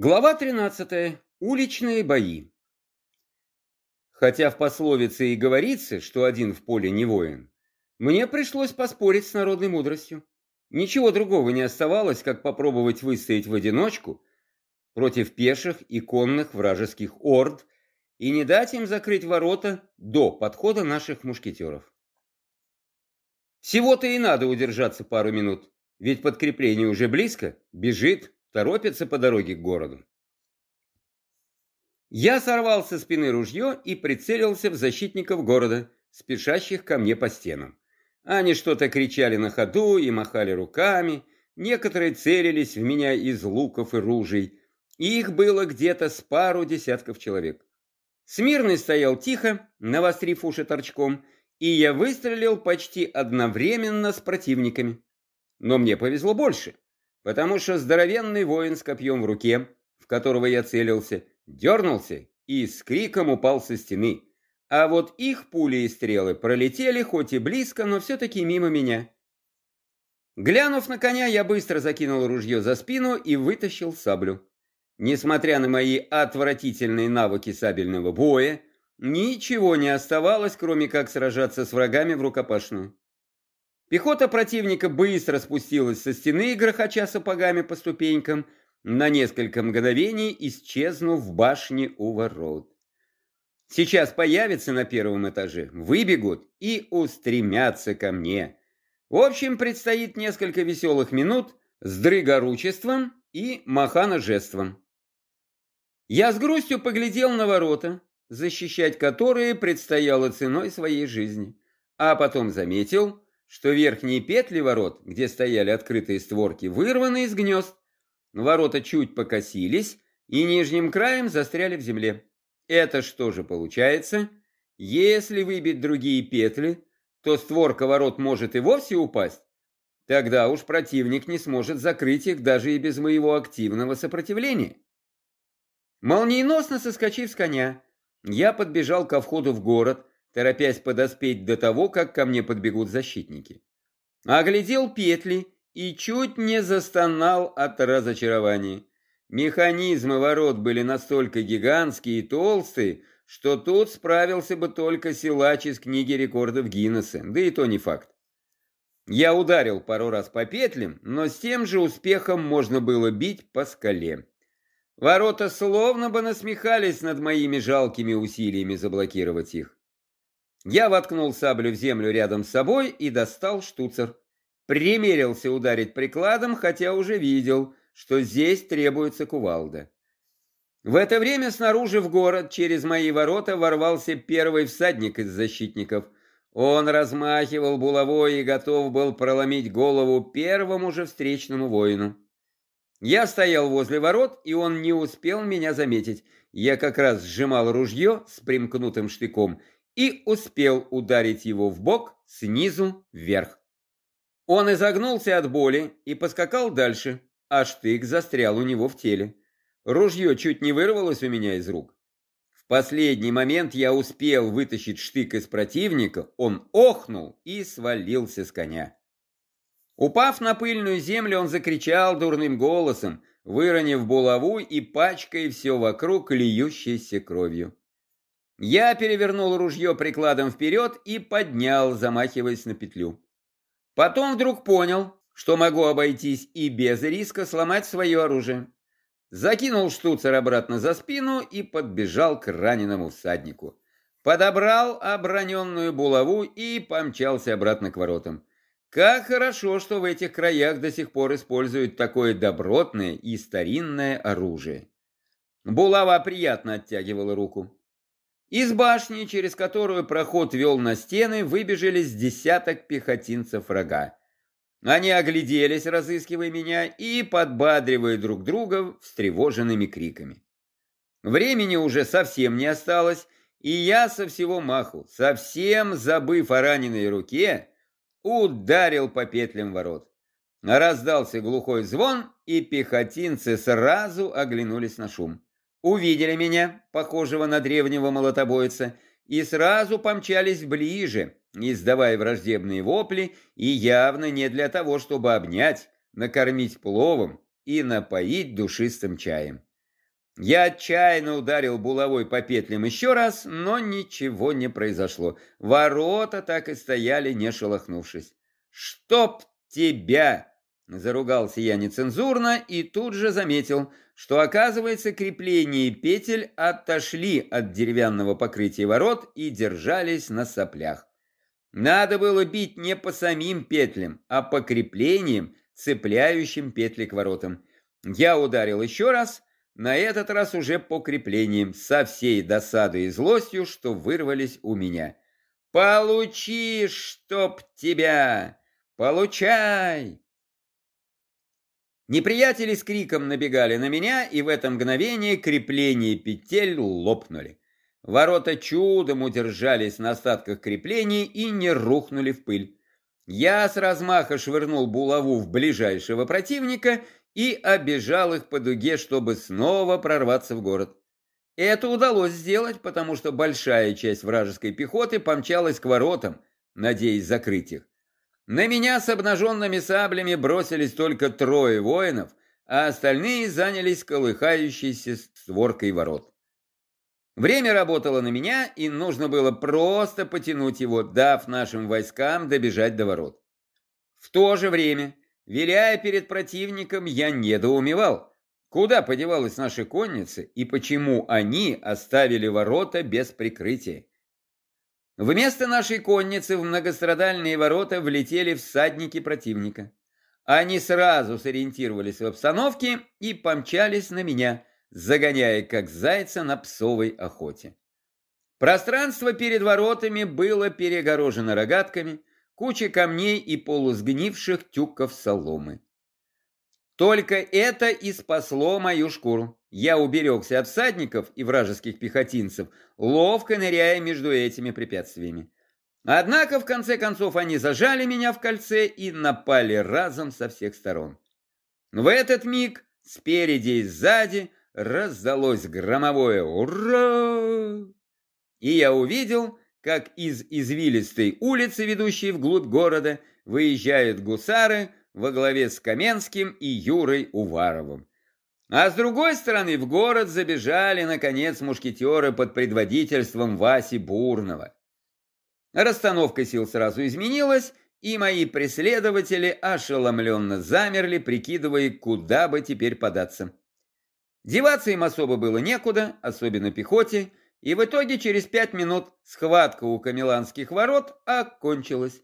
Глава 13. Уличные бои. Хотя в пословице и говорится, что один в поле не воин, мне пришлось поспорить с народной мудростью. Ничего другого не оставалось, как попробовать выстоять в одиночку против пеших и конных вражеских орд и не дать им закрыть ворота до подхода наших мушкетеров. Всего-то и надо удержаться пару минут, ведь подкрепление уже близко, бежит, торопится по дороге к городу. Я сорвал со спины ружье и прицелился в защитников города, спешащих ко мне по стенам. Они что-то кричали на ходу и махали руками, некоторые целились в меня из луков и ружей, их было где-то с пару десятков человек. Смирный стоял тихо, навострив уши торчком, и я выстрелил почти одновременно с противниками. Но мне повезло больше потому что здоровенный воин с копьем в руке, в которого я целился, дернулся и с криком упал со стены. А вот их пули и стрелы пролетели хоть и близко, но все-таки мимо меня. Глянув на коня, я быстро закинул ружье за спину и вытащил саблю. Несмотря на мои отвратительные навыки сабельного боя, ничего не оставалось, кроме как сражаться с врагами в рукопашную. Пехота противника быстро спустилась со стены, грохоча сапогами по ступенькам, на несколько мгновений исчезнув в башне у ворот. Сейчас появятся на первом этаже, выбегут и устремятся ко мне. В общем, предстоит несколько веселых минут с дрыгоручеством и маханожеством. Я с грустью поглядел на ворота, защищать которые предстояло ценой своей жизни, а потом заметил, что верхние петли ворот, где стояли открытые створки, вырваны из гнезд. Ворота чуть покосились и нижним краем застряли в земле. Это что же получается? Если выбить другие петли, то створка ворот может и вовсе упасть. Тогда уж противник не сможет закрыть их даже и без моего активного сопротивления. Молниеносно соскочив с коня, я подбежал ко входу в город, торопясь подоспеть до того, как ко мне подбегут защитники. Оглядел петли и чуть не застонал от разочарования. Механизмы ворот были настолько гигантские и толстые, что тут справился бы только силач из книги рекордов Гиннесса, да и то не факт. Я ударил пару раз по петлям, но с тем же успехом можно было бить по скале. Ворота словно бы насмехались над моими жалкими усилиями заблокировать их. Я воткнул саблю в землю рядом с собой и достал штуцер. Примерился ударить прикладом, хотя уже видел, что здесь требуется кувалда. В это время снаружи в город через мои ворота ворвался первый всадник из защитников. Он размахивал булавой и готов был проломить голову первому же встречному воину. Я стоял возле ворот, и он не успел меня заметить. Я как раз сжимал ружье с примкнутым штыком и успел ударить его в бок снизу вверх. Он изогнулся от боли и поскакал дальше, а штык застрял у него в теле. Ружье чуть не вырвалось у меня из рук. В последний момент я успел вытащить штык из противника, он охнул и свалился с коня. Упав на пыльную землю, он закричал дурным голосом, выронив булаву и пачкая все вокруг льющейся кровью. Я перевернул ружье прикладом вперед и поднял, замахиваясь на петлю. Потом вдруг понял, что могу обойтись и без риска сломать свое оружие. Закинул штуцер обратно за спину и подбежал к раненому всаднику. Подобрал оброненную булаву и помчался обратно к воротам. Как хорошо, что в этих краях до сих пор используют такое добротное и старинное оружие. Булава приятно оттягивала руку. Из башни, через которую проход вел на стены, выбежали с десяток пехотинцев врага. Они огляделись, разыскивая меня, и подбадривая друг друга встревоженными криками. Времени уже совсем не осталось, и я со всего маху, совсем забыв о раненой руке, ударил по петлям ворот. Раздался глухой звон, и пехотинцы сразу оглянулись на шум увидели меня, похожего на древнего молотобойца, и сразу помчались ближе, издавая враждебные вопли, и явно не для того, чтобы обнять, накормить пловом и напоить душистым чаем. Я отчаянно ударил булавой по петлям еще раз, но ничего не произошло. Ворота так и стояли, не шелохнувшись. «Чтоб тебя!» – заругался я нецензурно и тут же заметил, что, оказывается, крепления петель отошли от деревянного покрытия ворот и держались на соплях. Надо было бить не по самим петлям, а по креплениям, цепляющим петли к воротам. Я ударил еще раз – на этот раз уже по креплениям, со всей досадой и злостью, что вырвались у меня. «Получи, чтоб тебя! Получай!» Неприятели с криком набегали на меня, и в это мгновение крепления петель лопнули. Ворота чудом удержались на остатках креплений и не рухнули в пыль. Я с размаха швырнул булаву в ближайшего противника и обежал их по дуге, чтобы снова прорваться в город. Это удалось сделать, потому что большая часть вражеской пехоты помчалась к воротам, надеясь закрыть их. На меня с обнаженными саблями бросились только трое воинов, а остальные занялись колыхающейся створкой ворот. Время работало на меня, и нужно было просто потянуть его, дав нашим войскам добежать до ворот. В то же время Виляя перед противником, я недоумевал, куда подевалась наша конница и почему они оставили ворота без прикрытия. Вместо нашей конницы в многострадальные ворота влетели всадники противника. Они сразу сориентировались в обстановке и помчались на меня, загоняя как зайца на псовой охоте. Пространство перед воротами было перегорожено рогатками, куча камней и полусгнивших тюков соломы. Только это и спасло мою шкуру. Я уберегся от всадников и вражеских пехотинцев, ловко ныряя между этими препятствиями. Однако, в конце концов, они зажали меня в кольце и напали разом со всех сторон. В этот миг спереди и сзади раздалось громовое «Ура!» И я увидел, как из извилистой улицы, ведущей вглубь города, выезжают гусары во главе с Каменским и Юрой Уваровым. А с другой стороны в город забежали, наконец, мушкетеры под предводительством Васи Бурного. Расстановка сил сразу изменилась, и мои преследователи ошеломленно замерли, прикидывая, куда бы теперь податься. Деваться им особо было некуда, особенно пехоте, и в итоге через пять минут схватка у Камеланских ворот окончилась.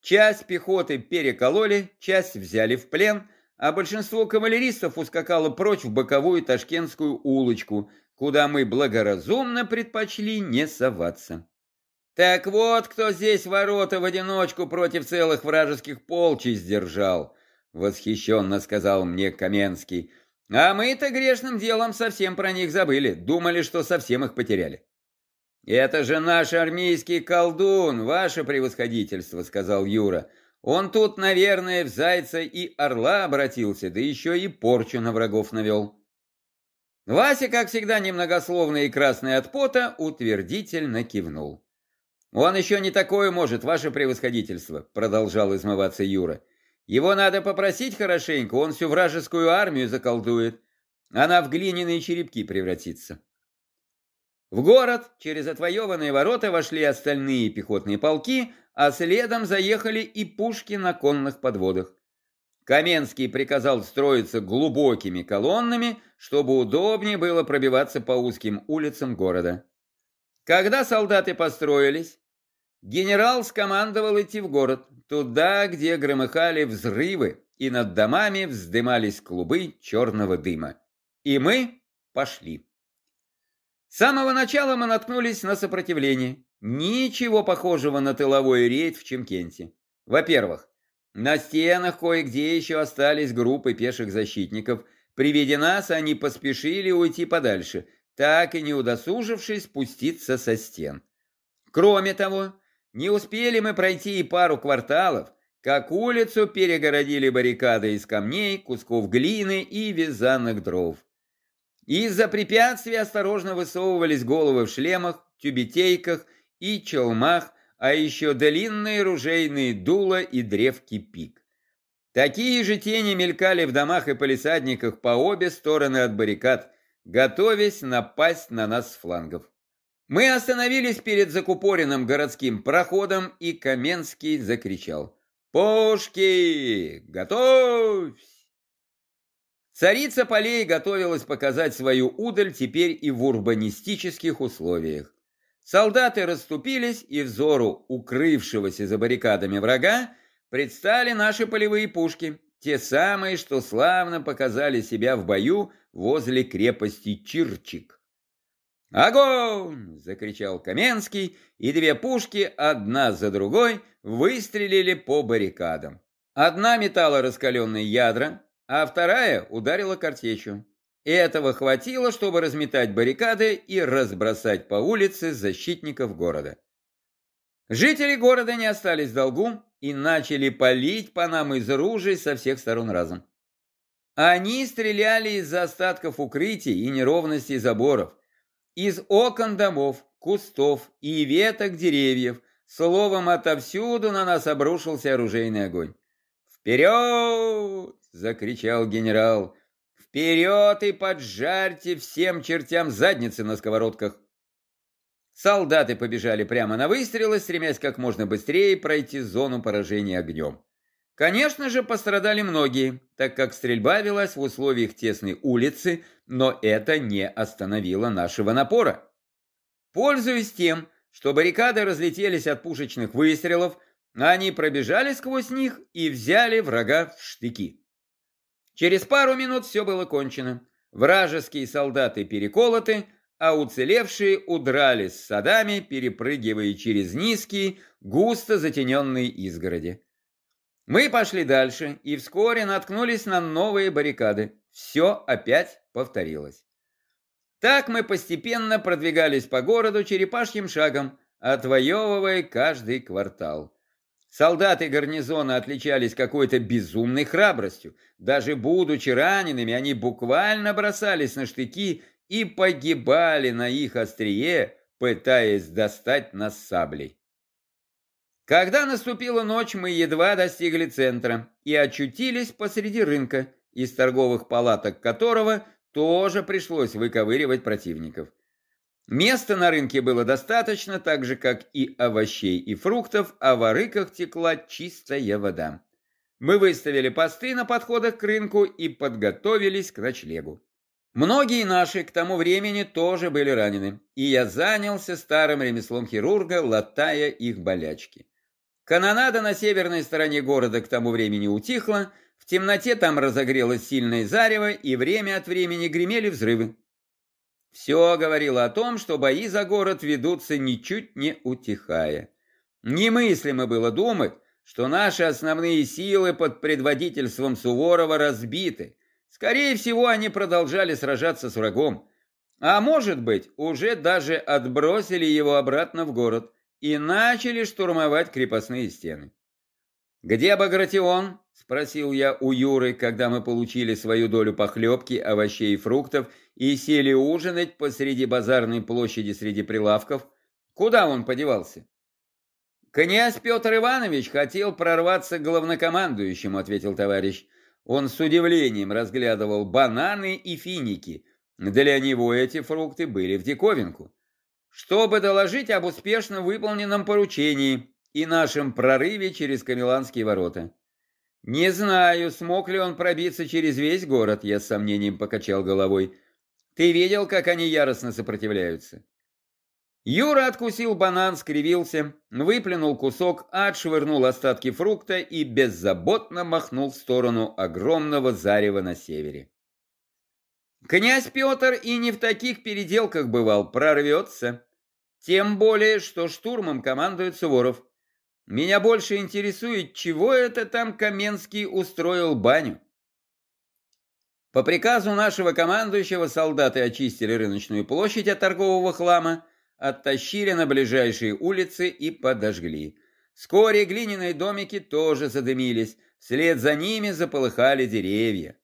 Часть пехоты перекололи, часть взяли в плен, а большинство кавалеристов ускакало прочь в боковую Ташкентскую улочку, куда мы благоразумно предпочли не соваться. «Так вот, кто здесь ворота в одиночку против целых вражеских полчищ держал», — восхищенно сказал мне Каменский. А мы-то грешным делом совсем про них забыли, думали, что совсем их потеряли. «Это же наш армейский колдун, ваше превосходительство», — сказал Юра. «Он тут, наверное, в зайца и орла обратился, да еще и порчу на врагов навел». Вася, как всегда, немногословный и красный от пота, утвердительно кивнул. «Он еще не такое может, ваше превосходительство», — продолжал измываться Юра. Его надо попросить хорошенько, он всю вражескую армию заколдует. Она в глиняные черепки превратится. В город через отвоеванные ворота вошли остальные пехотные полки, а следом заехали и пушки на конных подводах. Каменский приказал строиться глубокими колоннами, чтобы удобнее было пробиваться по узким улицам города. Когда солдаты построились, Генерал скомандовал идти в город, туда, где громыхали взрывы, и над домами вздымались клубы черного дыма. И мы пошли. С самого начала мы наткнулись на сопротивление. Ничего похожего на тыловой рейд в Чемкенте. Во-первых, на стенах кое-где еще остались группы пеших защитников. При виде нас они поспешили уйти подальше, так и не удосужившись спуститься со стен. Кроме того, не успели мы пройти и пару кварталов, как улицу перегородили баррикады из камней, кусков глины и вязаных дров. Из-за препятствий осторожно высовывались головы в шлемах, тюбетейках и челмах, а еще длинные ружейные дула и древки пик. Такие же тени мелькали в домах и полисадниках по обе стороны от баррикад. готовясь напасть на нас с флангов. Мы остановились перед закупоренным городским проходом, и Каменский закричал «Пушки! Готовь!» Царица полей готовилась показать свою удаль теперь и в урбанистических условиях. Солдаты расступились, и взору укрывшегося за баррикадами врага предстали наши полевые пушки, те самые, что славно показали себя в бою возле крепости Чирчик. «Огонь!» — закричал Каменский, и две пушки, одна за другой, выстрелили по баррикадам. Одна метала раскаленные ядра, а вторая ударила картечью. Этого хватило, чтобы разметать баррикады и разбросать по улице защитников города. Жители города не остались в долгу и начали палить по нам из ружей со всех сторон разом. Они стреляли из остатков укрытий и неровностей заборов, из окон домов, кустов и веток деревьев, словом, отовсюду на нас обрушился оружейный огонь. «Вперед!» — закричал генерал. «Вперед и поджарьте всем чертям задницы на сковородках!» Солдаты побежали прямо на выстрелы, стремясь как можно быстрее пройти зону поражения огнем. Конечно же, пострадали многие, так как стрельба велась в условиях тесной улицы, но это не остановило нашего напора. Пользуясь тем, что баррикады разлетелись от пушечных выстрелов, они пробежали сквозь них и взяли врага в штыки. Через пару минут все было кончено. Вражеские солдаты переколоты, а уцелевшие удрали с садами, перепрыгивая через низкие, густо затененные изгороди. Мы пошли дальше и вскоре наткнулись на новые баррикады. Все опять повторилось. Так мы постепенно продвигались по городу черепашьим шагом, отвоевывая каждый квартал. Солдаты гарнизона отличались какой-то безумной храбростью. Даже будучи ранеными, они буквально бросались на штыки и погибали на их острие, пытаясь достать нас саблей. Когда наступила ночь, мы едва достигли центра и очутились посреди рынка, из торговых палаток которого тоже пришлось выковыривать противников. Места на рынке было достаточно, так же, как и овощей и фруктов, а в арыках текла чистая вода. Мы выставили посты на подходах к рынку и подготовились к ночлегу. Многие наши к тому времени тоже были ранены, и я занялся старым ремеслом хирурга, латая их болячки. Канонада на северной стороне города к тому времени утихла, в темноте там разогрелось сильное зарево, и время от времени гремели взрывы. Все говорило о том, что бои за город ведутся ничуть не утихая. Немыслимо было думать, что наши основные силы под предводительством Суворова разбиты, Скорее всего, они продолжали сражаться с врагом. А может быть, уже даже отбросили его обратно в город и начали штурмовать крепостные стены. «Где Багратион?» – спросил я у Юры, когда мы получили свою долю похлебки, овощей и фруктов и сели ужинать посреди базарной площади среди прилавков. Куда он подевался? «Князь Петр Иванович хотел прорваться к главнокомандующему», – ответил товарищ. Он с удивлением разглядывал бананы и финики. Для него эти фрукты были в диковинку. Чтобы доложить об успешно выполненном поручении и нашем прорыве через Камеланские ворота. Не знаю, смог ли он пробиться через весь город, я с сомнением покачал головой. Ты видел, как они яростно сопротивляются? Юра откусил банан, скривился, выплюнул кусок, отшвырнул остатки фрукта и беззаботно махнул в сторону огромного зарева на севере. Князь Петр и не в таких переделках бывал, прорвется. Тем более, что штурмом командует Суворов. Меня больше интересует, чего это там Каменский устроил баню. По приказу нашего командующего солдаты очистили рыночную площадь от торгового хлама, оттащили на ближайшие улицы и подожгли. Вскоре глиняные домики тоже задымились, вслед за ними заполыхали деревья.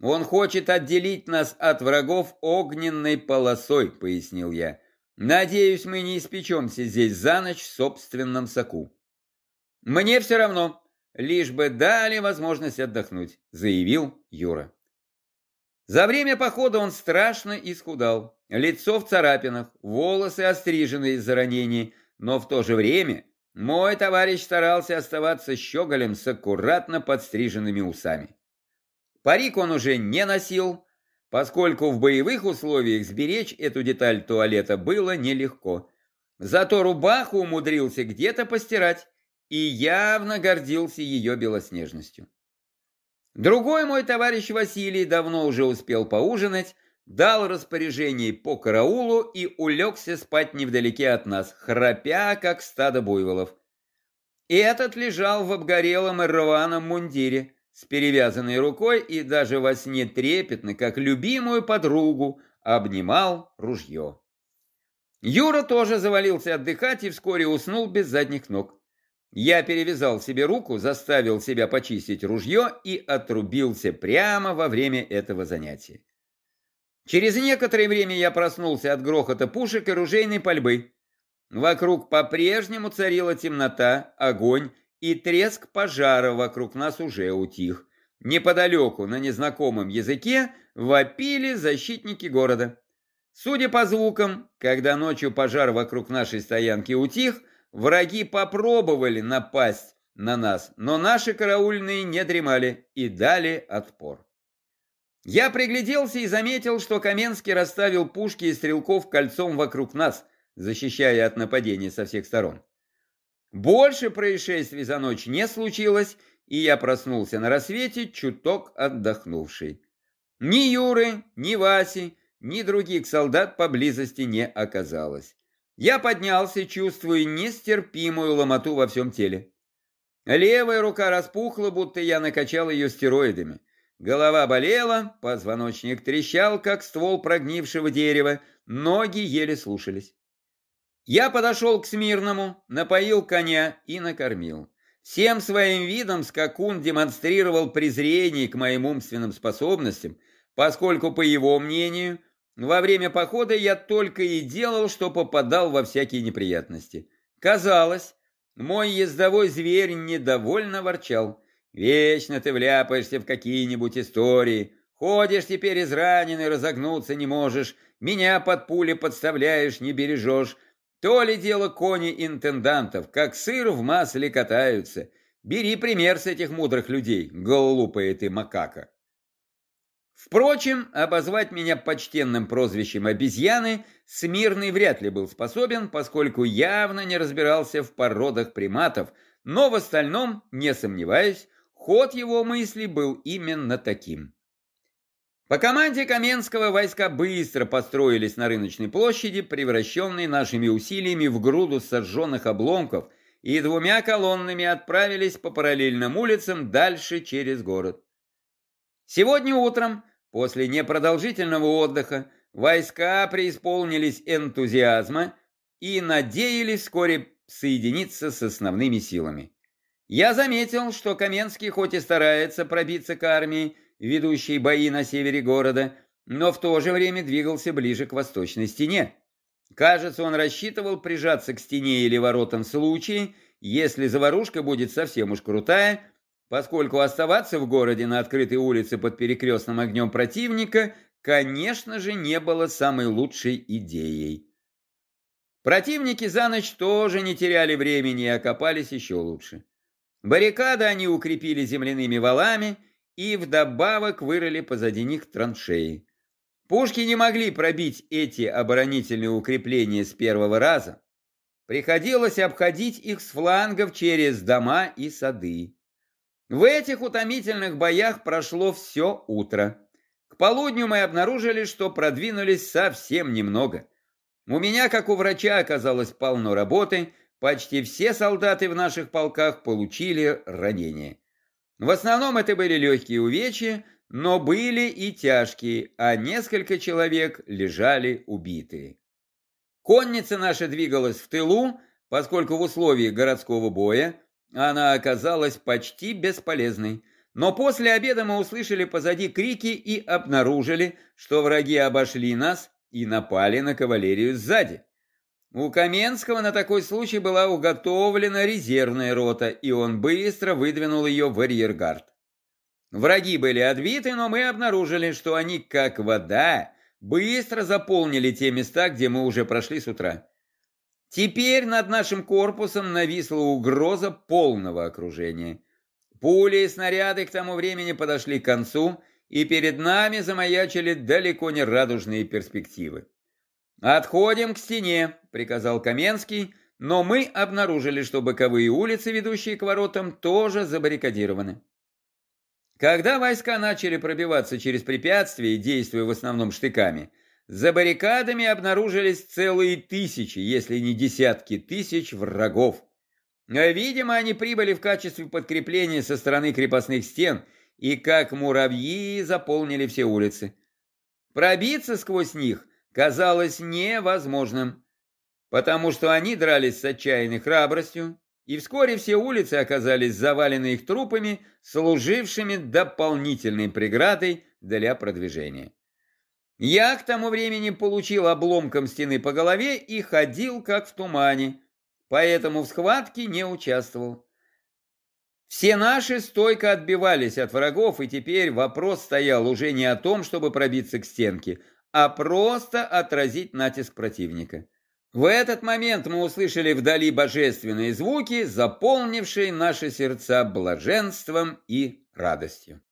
«Он хочет отделить нас от врагов огненной полосой», — пояснил я. «Надеюсь, мы не испечемся здесь за ночь в собственном соку». «Мне все равно, лишь бы дали возможность отдохнуть», — заявил Юра. За время похода он страшно исхудал, лицо в царапинах, волосы острижены из-за ранений, но в то же время мой товарищ старался оставаться щеголем с аккуратно подстриженными усами. Парик он уже не носил, поскольку в боевых условиях сберечь эту деталь туалета было нелегко. Зато рубаху умудрился где-то постирать и явно гордился ее белоснежностью. Другой мой товарищ Василий давно уже успел поужинать, дал распоряжение по караулу и улегся спать невдалеке от нас, храпя, как стадо буйволов. Этот лежал в обгорелом и рваном мундире, с перевязанной рукой и даже во сне трепетно, как любимую подругу, обнимал ружье. Юра тоже завалился отдыхать и вскоре уснул без задних ног. Я перевязал себе руку, заставил себя почистить ружье и отрубился прямо во время этого занятия. Через некоторое время я проснулся от грохота пушек и ружейной пальбы. Вокруг по-прежнему царила темнота, огонь, и треск пожара вокруг нас уже утих. Неподалеку, на незнакомом языке, вопили защитники города. Судя по звукам, когда ночью пожар вокруг нашей стоянки утих, Враги попробовали напасть на нас, но наши караульные не дремали и дали отпор. Я пригляделся и заметил, что Каменский расставил пушки и стрелков кольцом вокруг нас, защищая от нападения со всех сторон. Больше происшествий за ночь не случилось, и я проснулся на рассвете, чуток отдохнувший. Ни Юры, ни Васи, ни других солдат поблизости не оказалось. Я поднялся, чувствуя нестерпимую ломоту во всем теле. Левая рука распухла, будто я накачал ее стероидами. Голова болела, позвоночник трещал, как ствол прогнившего дерева, ноги еле слушались. Я подошел к Смирному, напоил коня и накормил. Всем своим видом скакун демонстрировал презрение к моим умственным способностям, поскольку, по его мнению, во время похода я только и делал, что попадал во всякие неприятности. Казалось, мой ездовой зверь недовольно ворчал. Вечно ты вляпаешься в какие-нибудь истории. Ходишь теперь израненный, разогнуться не можешь. Меня под пули подставляешь, не бережешь. То ли дело кони интендантов, как сыр в масле катаются. Бери пример с этих мудрых людей, глупая ты макака. Впрочем, обозвать меня почтенным прозвищем обезьяны Смирный вряд ли был способен, поскольку явно не разбирался в породах приматов, но в остальном, не сомневаюсь, ход его мысли был именно таким. По команде Каменского войска быстро построились на рыночной площади, превращенной нашими усилиями в груду сожженных обломков, и двумя колоннами отправились по параллельным улицам дальше через город. Сегодня утром После непродолжительного отдыха войска преисполнились энтузиазма и надеялись вскоре соединиться с основными силами. Я заметил, что Каменский хоть и старается пробиться к армии, ведущей бои на севере города, но в то же время двигался ближе к восточной стене. Кажется, он рассчитывал прижаться к стене или воротам в случае, если заварушка будет совсем уж крутая, поскольку оставаться в городе на открытой улице под перекрестным огнем противника, конечно же, не было самой лучшей идеей. Противники за ночь тоже не теряли времени и окопались еще лучше. Баррикады они укрепили земляными валами и вдобавок вырыли позади них траншеи. Пушки не могли пробить эти оборонительные укрепления с первого раза. Приходилось обходить их с флангов через дома и сады. В этих утомительных боях прошло все утро. К полудню мы обнаружили, что продвинулись совсем немного. У меня, как у врача, оказалось полно работы, почти все солдаты в наших полках получили ранения. В основном это были легкие увечья, но были и тяжкие, а несколько человек лежали убитые. Конница наша двигалась в тылу, поскольку в условиях городского боя она оказалась почти бесполезной. Но после обеда мы услышали позади крики и обнаружили, что враги обошли нас и напали на кавалерию сзади. У Каменского на такой случай была уготовлена резервная рота, и он быстро выдвинул ее в арьергард. Враги были отбиты, но мы обнаружили, что они, как вода, быстро заполнили те места, где мы уже прошли с утра. Теперь над нашим корпусом нависла угроза полного окружения. Пули и снаряды к тому времени подошли к концу, и перед нами замаячили далеко не радужные перспективы. «Отходим к стене», — приказал Каменский, но мы обнаружили, что боковые улицы, ведущие к воротам, тоже забаррикадированы. Когда войска начали пробиваться через препятствия, действуя в основном штыками, за баррикадами обнаружились целые тысячи, если не десятки тысяч врагов. Видимо, они прибыли в качестве подкрепления со стороны крепостных стен и, как муравьи, заполнили все улицы. Пробиться сквозь них казалось невозможным, потому что они дрались с отчаянной храбростью, и вскоре все улицы оказались завалены их трупами, служившими дополнительной преградой для продвижения. Я к тому времени получил обломком стены по голове и ходил как в тумане, поэтому в схватке не участвовал. Все наши стойко отбивались от врагов, и теперь вопрос стоял уже не о том, чтобы пробиться к стенке, а просто отразить натиск противника. В этот момент мы услышали вдали божественные звуки, заполнившие наши сердца блаженством и радостью.